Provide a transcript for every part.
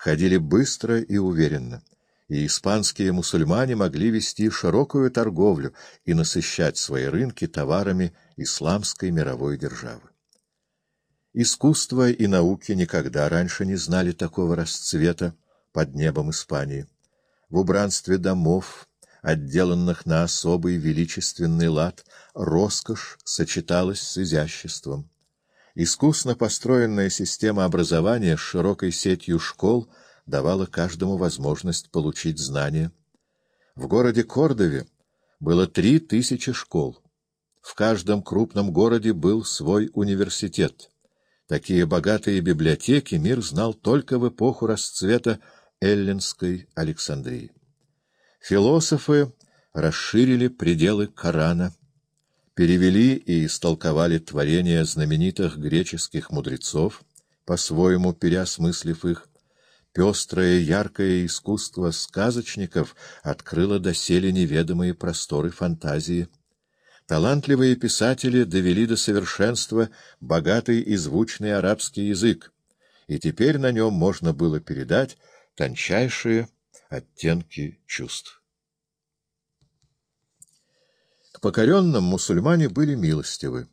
ходили быстро и уверенно, и испанские мусульмане могли вести широкую торговлю и насыщать свои рынки товарами исламской мировой державы. Искусство и науки никогда раньше не знали такого расцвета под небом Испании. В убранстве домов, отделанных на особый величественный лад, роскошь сочеталась с изяществом. Искусно построенная система образования с широкой сетью школ давала каждому возможность получить знания. В городе Кордове было три тысячи школ. В каждом крупном городе был свой университет. Такие богатые библиотеки мир знал только в эпоху расцвета эллинской Александрии. Философы расширили пределы Корана, перевели и истолковали творения знаменитых греческих мудрецов, по-своему переосмыслив их, пестрое яркое искусство сказочников открыло доселе неведомые просторы фантазии. Талантливые писатели довели до совершенства богатый и звучный арабский язык, и теперь на нем можно было передать тончайшие оттенки чувств. Покоренным мусульмане были милостивы.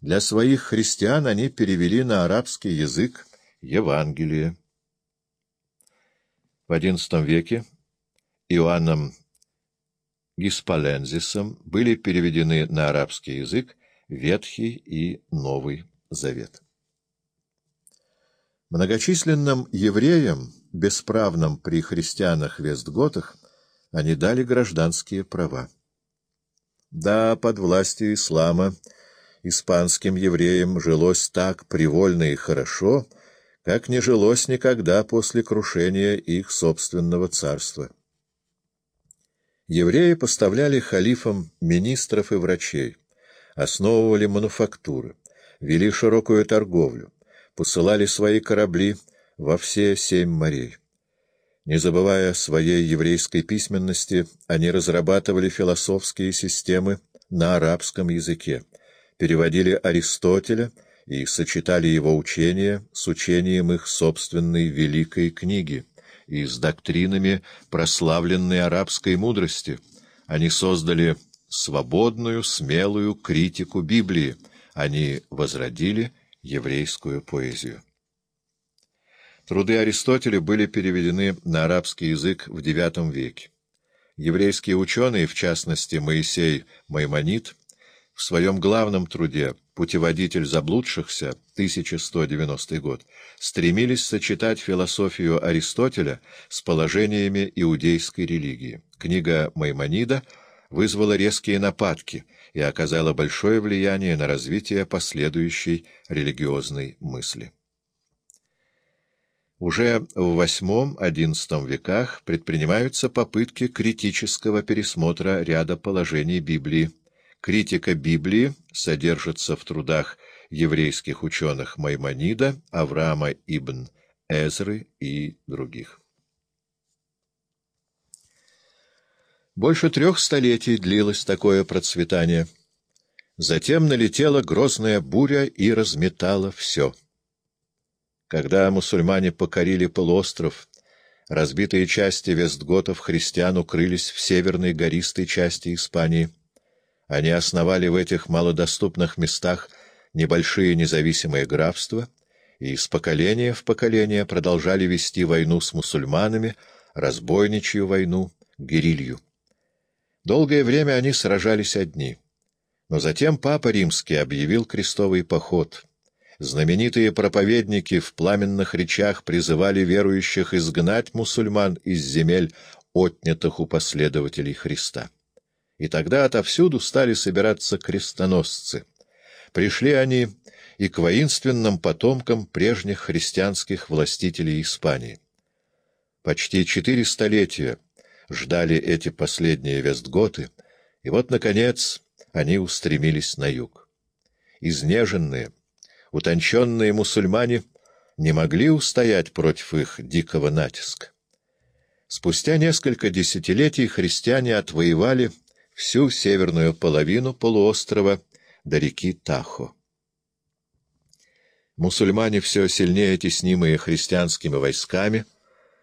Для своих христиан они перевели на арабский язык Евангелие. В XI веке Иоанном Гиспалензисом были переведены на арабский язык Ветхий и Новый Завет. Многочисленным евреям, бесправным при христианах-вестготах, они дали гражданские права. Да, под властью ислама испанским евреям жилось так привольно и хорошо, как не жилось никогда после крушения их собственного царства. Евреи поставляли халифам министров и врачей, основывали мануфактуры, вели широкую торговлю, посылали свои корабли во все семь морей. Не забывая своей еврейской письменности, они разрабатывали философские системы на арабском языке, переводили Аристотеля и сочетали его учения с учением их собственной великой книги и с доктринами прославленной арабской мудрости. Они создали свободную, смелую критику Библии. Они возродили еврейскую поэзию. Труды Аристотеля были переведены на арабский язык в IX веке. Еврейские ученые, в частности Моисей Маймонид, в своем главном труде «Путеводитель заблудшихся» 1190 год стремились сочетать философию Аристотеля с положениями иудейской религии. Книга Маймонида вызвала резкие нападки и оказала большое влияние на развитие последующей религиозной мысли. Уже в VIII-XI веках предпринимаются попытки критического пересмотра ряда положений Библии. Критика Библии содержится в трудах еврейских ученых Маймонида, Авраама ибн Эзры и других. Больше трех столетий длилось такое процветание. Затем налетела грозная буря и разметала все — когда мусульмане покорили полуостров, разбитые части вестготов христиан укрылись в северной гористой части Испании. Они основали в этих малодоступных местах небольшие независимые графства и из поколения в поколение продолжали вести войну с мусульманами, разбойничью войну, герилью. Долгое время они сражались одни. Но затем Папа Римский объявил крестовый поход — Знаменитые проповедники в пламенных речах призывали верующих изгнать мусульман из земель, отнятых у последователей Христа. И тогда отовсюду стали собираться крестоносцы. Пришли они и к воинственным потомкам прежних христианских властителей Испании. Почти четыре столетия ждали эти последние вестготы, и вот, наконец, они устремились на юг. Изнеженные, утонченные мусульмане не могли устоять против их дикого натиска. Спустя несколько десятилетий христиане отвоевали всю северную половину полуострова до реки Тахо. Мусульмане, все сильнее теснимые христианскими войсками, —